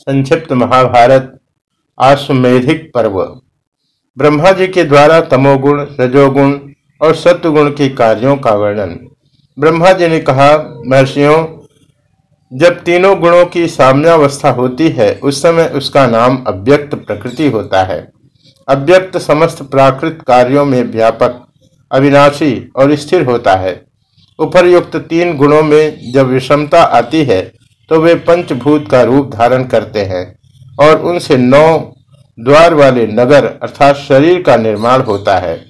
संक्षिप्त महाभारत आश्वेधिक पर्व। ब्रह्मा जी के द्वारा तमोगुण, रजोगुण और सत्वगुण के कार्यों का वर्णन। ब्रह्मा जी ने कहा, महर्षियों, जब तीनों गुणों की साम्यावस्था होती है, उस समय उसका नाम अव्यक्त प्रकृति होता है। अव्यक्त समस्त प्राकृत कार्यों में व्यापक, अविनाशी और स्थिर होता है। उपरयुक्त तीन गुणों में जब विषमता आती है तो वे पंचभूत का रूप धारण करते हैं और उनसे नौ द्वार वाले नगर अर्थात शरीर का निर्माण होता है।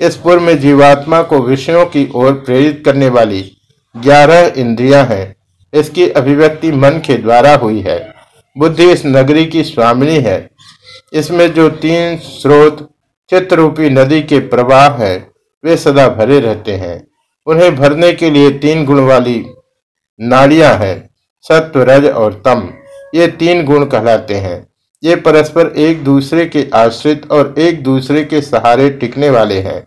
इस पूर्व में जीवात्मा को विषयों की ओर प्रेरित करने वाली ग्यारह इंद्रियाँ हैं। इसकी अभिव्यक्ति मन के द्वारा हुई है। बुद्धि इस नगरी की स्वामिनी है। इसमें जो तीन स्रोत चित्रूपी नदी के प्रवाह है, वे सदा भरे रहते हैं। उन्हें भरने के लिए तीन गुण वाली नाड़ियाँ हैं। सत्व रज और तम, ये तीन गुण कहलाते हैं। ये परस्पर एक दूसरे के आश्रित और एक दूसरे के सहारे टिकने वाले हैं।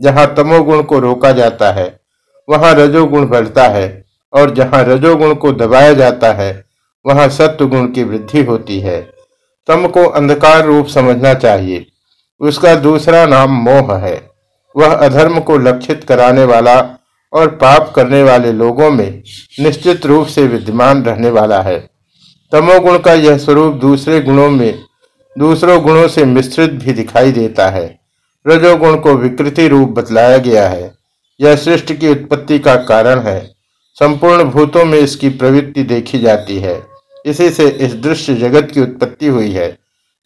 जहाँ तमोगुण को रोका जाता है, वहाँ रजोगुण बढ़ता है और जहाँ रजोगुण को दबाया जाता है, वहाँ सत्व गुण की वृद्धि होती है। तम को अंधकार रूप समझना चाहिए। उसका दूसरा नाम मोह है। वह अधर्म को लक्षित कराने वाला और पाप करने वाले लोगों में निश्चित रूप से विद्यमान रहने वाला है। तमोगुण का यह स्वरूप दूसरे गुणों में, दूसरों गुणों से मिश्रित भी दिखाई देता है। रजोगुण को विकृति रूप बतलाया गया है। यह सृष्टि की उत्पत्ति का कारण है। संपूर्ण भूतों में इसकी प्रवृत्ति देखी जाती है। इसी से इस दृश्य जगत की उत्पत्ति हुई है।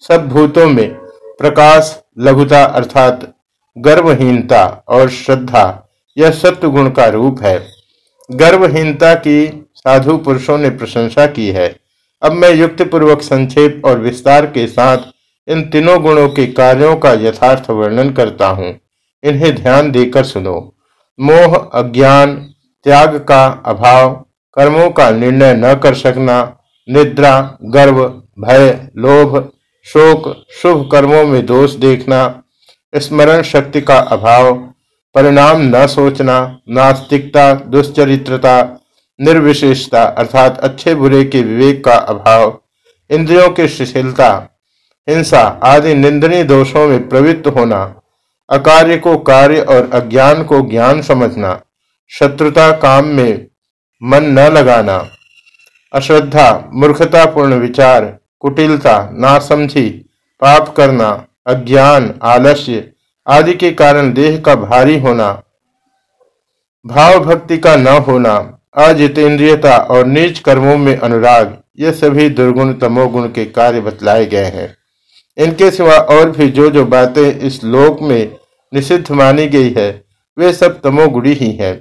सब भूतों में प्रकाश, लघुता अर्थात गर्वहीनता और श्रद्धा यह सत्य गुण का रूप है। गर्वहीनता की साधु पुरुषों ने प्रशंसा की है। अब मैं युक्त पूर्वक संक्षेप और विस्तार के साथ इन तीनों गुणों के कार्यों का यथार्थ वर्णन करता हूँ। इन्हें ध्यान देकर सुनो। मोह, अज्ञान, त्याग का अभाव, कर्मों का निर्णय न कर सकना, निद्रा, गर्व, भय, लोभ, शोक, शुभ कर्मों में दोष देखना, स्मरण शक्ति का अभाव परिणाम न सोचना, नास्तिकता, दुश्चरित्रता, निर्विशेषता अर्थात अच्छे बुरे के विवेक का अभाव, इंद्रियों की शिथिलता, हिंसा आदि निंदनीय दोषों में प्रवृत्त होना, अकार्य को कार्य और अज्ञान को ज्ञान समझना, शत्रुता काम में मन न लगाना, अश्रद्धा, मूर्खतापूर्ण विचार, कुटिलता, नासमझी, पाप करना, अज्ञान, आलस्य आदि के कारण देह का भारी होना भाव भक्ति का न होना, अजितेंद्रियता और नीच कर्मों में अनुराग, ये सभी दुर्गुण तमोगुण के कार्य बतलाए गए हैं। इनके सिवा और भी जो जो बातें इस लोक में निषिद्ध मानी गई है, वे सब तमोगुणी ही है।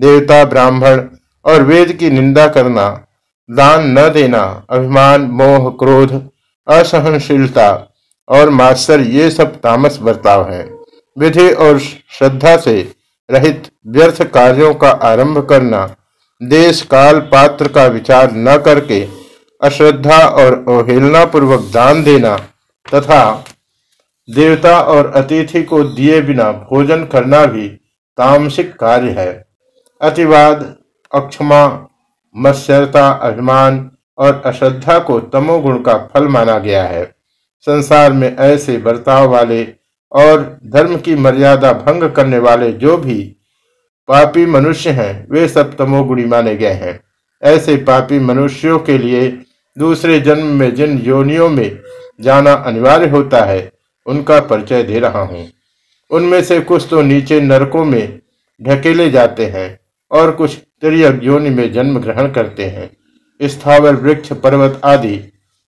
देवता, ब्राह्मण और वेद की निंदा करना, दान न देना, अभिमान, मोह, क्रोध, असहनशीलता और मास्टर ये सब तामस बर्ताव है। विधि और श्रद्धा से रहित व्यर्थ कार्यों का आरंभ करना, देश काल पात्र का विचार न करके अश्रद्धा और अवहेलना पूर्वक दान देना तथा देवता और अतिथि को दिए बिना भोजन करना भी तामसिक कार्य है। अतिवाद, अक्षमा मत्स्यता अभिमान और अश्रद्धा को तमोगुण का फल माना गया है। संसार में ऐसे बर्ताव वाले और धर्म की मर्यादा भंग करने वाले जो भी पापी मनुष्य हैं, वे सब तमोगुणी माने गए हैं। ऐसे पापी मनुष्यों के लिए दूसरे जन्म में जिन योनियों में जाना अनिवार्य होता है, उनका परिचय दे रहा हूँ। उनमें से कुछ तो नीचे नरकों में ढकेले जाते हैं और कुछ त्रियक योनि में जन्म ग्रहण करते हैं। स्थावर, वृक्ष, पर्वत आदि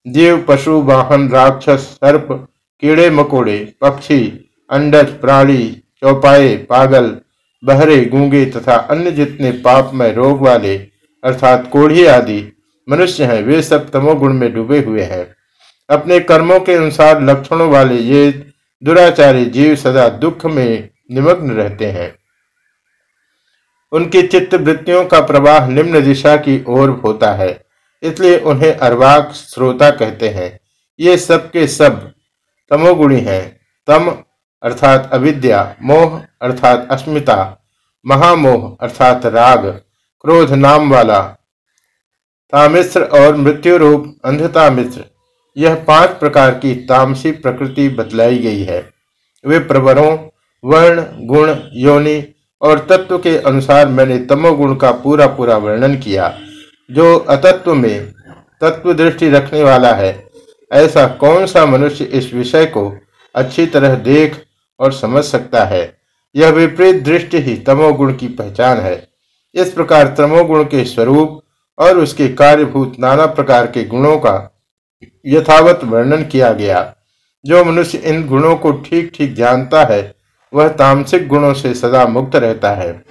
देव पशु, वाहन, राक्षस, सर्प कीड़े मकोड़े, पक्षी, अंडज, प्राणी, चौपाए, पागल, बहरे, गूँगे तथा अन्य जितने पाप में रोग वाले, अर्थात कोढ़ी आदि, मनुष्य हैं, वे सब तमोगुण में डूबे हुए हैं। अपने कर्मों के अनुसार लक्षणों वाले ये दुराचारी जीव सदा दुख में निमग्न रहते हैं। उनकी चित्त वृत्तियों का प्रवाह निम्न दिशा की ओर होता है, इसलिए उन्हें अर्वाक श्रोता कहते हैं। ये सब के सब तमोगुणी हैं। तम अर्थात अविद्या, मोह अर्थात अस्मिता, महामोह अर्थात राग, क्रोध नाम वाला तामिश्र और मृत्यु रूप अंधता मिश्र यह पाँच प्रकार की तामसी प्रकृति बतलाई गई है। वे प्रवरों, वर्ण, गुण, योनि और तत्व के अनुसार मैंने तमोगुण का पूरा पूरा वर्णन किया, जो अतत्व में तत्व दृष्टि रखने वाला है। ऐसा कौन सा मनुष्य इस विषय को अच्छी तरह देख और समझ सकता है? यह विपरीत दृष्टि ही तमोगुण की पहचान है। इस प्रकार तमोगुण के स्वरूप और उसके कार्यभूत नाना प्रकार के गुणों का यथावत वर्णन किया गया। जो मनुष्य इन गुणों को ठीक ठीक जानता है, वह तामसिक गुणों से सदा मुक्त रहता है।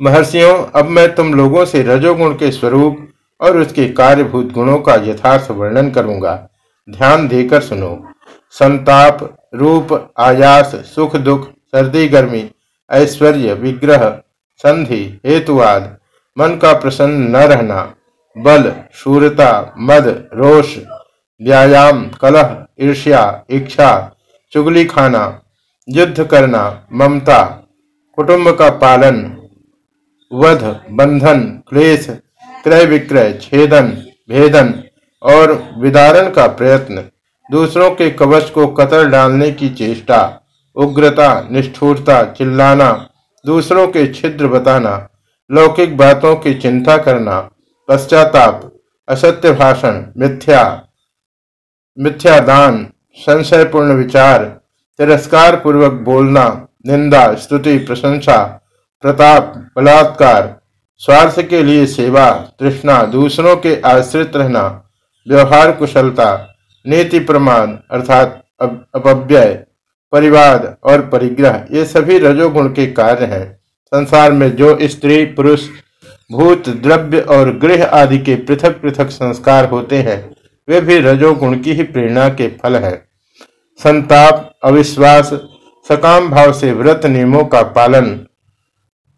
महर्षियों, अब मैं तुम लोगों से रजोगुण के स्वरूप और उसके कार्यभूत गुणों का यथार्थ वर्णन करूँगा। ध्यान देकर सुनो। संताप, रूप, आयास, सुख, दुख, सर्दी, गर्मी, ऐश्वर्य, विग्रह, संधि, हेतुवाद, मन का प्रसन्न न रहना, बल, शूरता, मद, रोष, व्यायाम, कलह, ईर्ष्या, इच्छा, चुगली खाना, युद्ध करना, ममता, कुटुंब का पालन, वध, बंधन, क्लेश क्रय विक्रय, छेदन, भेदन और विदारण का प्रयत्न, दूसरों के कवच को कतर डालने की चेष्टा, उग्रता, निष्ठुरता चिल्लाना, दूसरों के छिद्र बताना, लौकिक बातों की चिंता करना, पश्चाताप, असत्य भाषण, मिथ्या, मिथ्यादान, संशयपूर्ण विचार तिरस्कार पूर्वक बोलना, निंदा, स्तुति, प्रशंसा, प्रताप, बलात्कार स्वार्थ के लिए सेवा, तृष्णा, दूसरों के आश्रित रहना, व्यवहार कुशलता, नीति प्रमाण, अर्थात अपव्यय, परिवाद और परिग्रह, ये सभी रजोगुण के कार्य हैं। संसार में जो स्त्री, पुरुष, भूत, द्रव्य और गृह आदि के पृथक पृथक संस्कार होते हैं, वे भी रजोगुण की ही प्रेरणा के फल है। संताप, अविश्वास, सकाम भाव से व्रत नियमों का पालन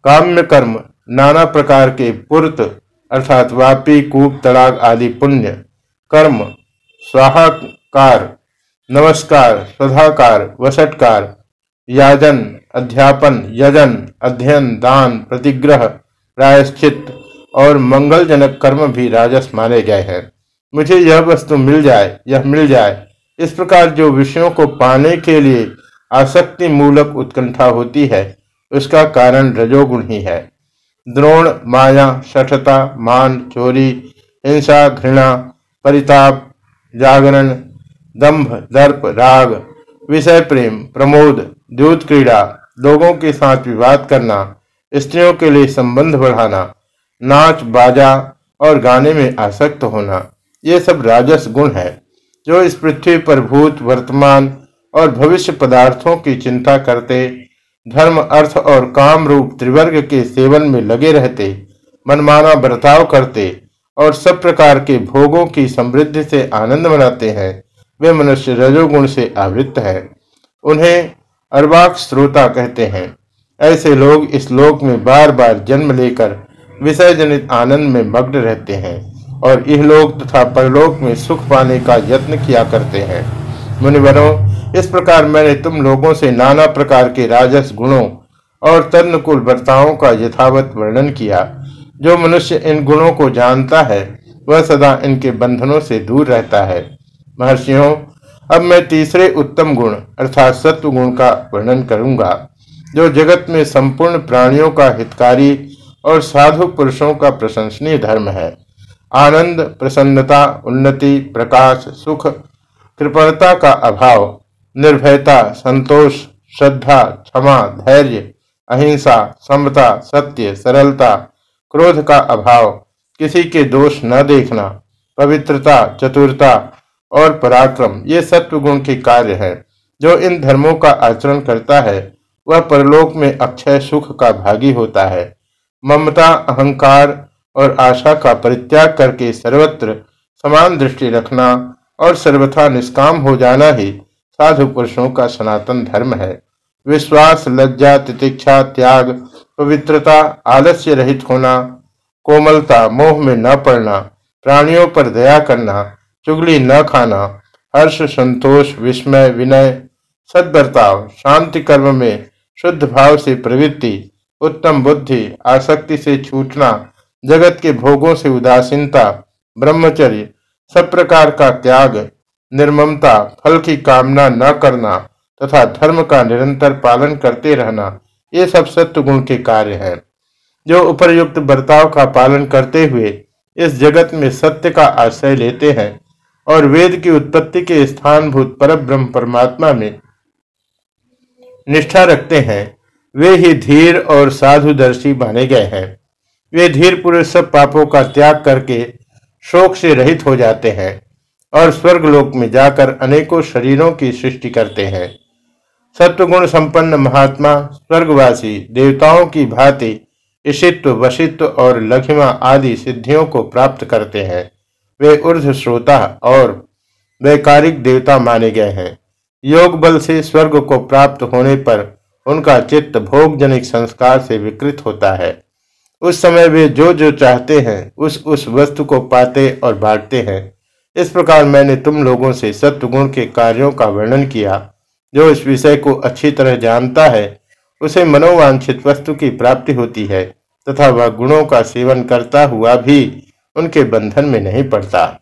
काम्य कर्म नाना प्रकार के पुर्त, अर्थात वापी, कूप, तड़ाग आदि पुण्य, कर्म, स्वाहाकार, नमस्कार स्वधाकार वसटकार, याजन, अध्यापन, यजन, अध्ययन, दान, प्रतिग्रह, प्रायश्चित और मंगलजनक कर्म भी राजस माने गए हैं। मुझे यह वस्तु मिल जाए, यह मिल जाए। इस प्रकार जो विषयों को पाने के लिए आसक्ति मूलक उत्कंठा होती है, उसका कारण रजोगुण ही है। द्रोण, माया, शठता, मान, चोरी, हिंसा, घृणा, परिताप, जागरण, दंभ, दर्प, राग, विषय प्रेम, प्रमोद दूत क्रीड़ा, लोगों के साथ विवाद करना, स्त्रियों के लिए संबंध बढ़ाना, नाच, बाजा और गाने में आसक्त होना, ये सब राजस गुण है, जो इस पृथ्वी पर भूत, वर्तमान और भविष्य पदार्थों की चिंता करते धर्म, अर्थ और काम रूप त्रिवर्ग के सेवन में लगे रहते, मनमाना बर्ताव करते और सब प्रकार के भोगों की समृद्धि से आनंद मनाते हैं। वे मनुष्य रजोगुण से आवृत्त है। उन्हें अर्वाक श्रोता कहते हैं। ऐसे लोग इस लोक में बार बार जन्म लेकर विषय जनित आनंद में मग्न रहते हैं और यह लोक तथा परलोक में सुख पाने का यत्न किया करते हैं। मुनिवरों इस प्रकार मैंने तुम लोगों से नाना प्रकार के राजस गुणों और तन्नकुल बर्ताओं का यथावत वर्णन किया। जो मनुष्य इन गुणों को जानता है, वह सदा इनके बंधनों से दूर रहता है। महर्षियों, अब मैं तीसरे उत्तम गुण अर्थात सत्व गुण का वर्णन करूँगा, जो जगत में संपूर्ण प्राणियों का हितकारी और साधु पुरुषों का प्रशंसनीय धर्म है। आनंद, प्रसन्नता, उन्नति, प्रकाश, सुख, कृपणता का अभाव निर्भयता, संतोष, श्रद्धा, क्षमा, धैर्य, अहिंसा, समता, सत्य, सरलता, क्रोध का अभाव, किसी के दोष न देखना, पवित्रता, चतुरता और पराक्रम, ये सत्व गुण के कार्य है, जो इन धर्मों का आचरण करता है, वह परलोक में अक्षय सुख का भागी होता है। ममता, अहंकार और आशा का परित्याग करके सर्वत्र समान दृष्टि रखना और सर्वथा निष्काम हो जाना ही साधु पुरुषों का सनातन धर्म है। विश्वास, लज्जा, तितिक्षा, त्याग, पवित्रता, आलस्य रहित होना, कोमलता, मोह में न पड़ना, प्राणियों पर दया करना, चुगली न खाना, हर्ष, संतोष, विस्मय, विनय सद्बर्ताव शांति कर्म में शुद्ध भाव से प्रवृत्ति, उत्तम बुद्धि, आसक्ति से छूटना, जगत के भोगों से उदासीनता, ब्रह्मचर्य, सब प्रकार का त्याग निर्ममता, फल की कामना न करना तथा धर्म का निरंतर पालन करते रहना, ये सब सत्य गुण के कार्य हैं। जो उपरयुक्त बर्ताव का पालन करते हुए इस जगत में सत्य का आश्रय लेते हैं और वेद की उत्पत्ति के स्थानभूत पर ब्रह्म परमात्मा में निष्ठा रखते हैं, वे ही धीर और साधुदर्शी माने गए हैं। वे धीर पुरुष सब पापों का त्याग करके शोक से रहित हो जाते हैं। और स्वर्गलोक में जाकर अनेकों शरीरों की सृष्टि करते हैं। सत्वगुण संपन्न महात्मा, स्वर्गवासी, देवताओं की भांति ईशित्व, वशित्व और लघिमा आदि सिद्धियों को प्राप्त करते हैं। वे ऊर्ध श्रोता और वैकारिक देवता माने गए हैं। योग बल से स्वर्ग को प्राप्त होने पर उनका चित्त भोगजनिक संस्कार से विकृत होता है। उस समय वे जो जो चाहते हैं, उस उस वस्तु को पाते और बांटते हैं। इस प्रकार मैंने तुम लोगों से सत्वगुण के कार्यों का वर्णन किया, जो इस विषय को अच्छी तरह जानता है, उसे मनोवांछित वस्तु की प्राप्ति होती है, तथा वह गुणों का सेवन करता हुआ भी उनके बंधन में नहीं पड़ता।